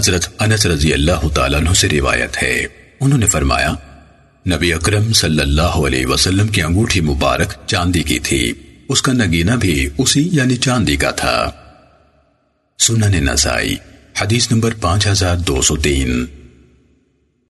حضرت انس رضی اللہ تعالیٰ عنہ سے روایت ہے۔ انہوں نے فرمایا، نبی اکرم صلی اللہ علیہ وسلم کی انگوٹھی مبارک چاندی کی تھی۔ اس کا نگینہ بھی اسی یعنی چاندی کا تھا۔ سنن نسائی، حدیث نمبر پانچ ہزار دو سو تین۔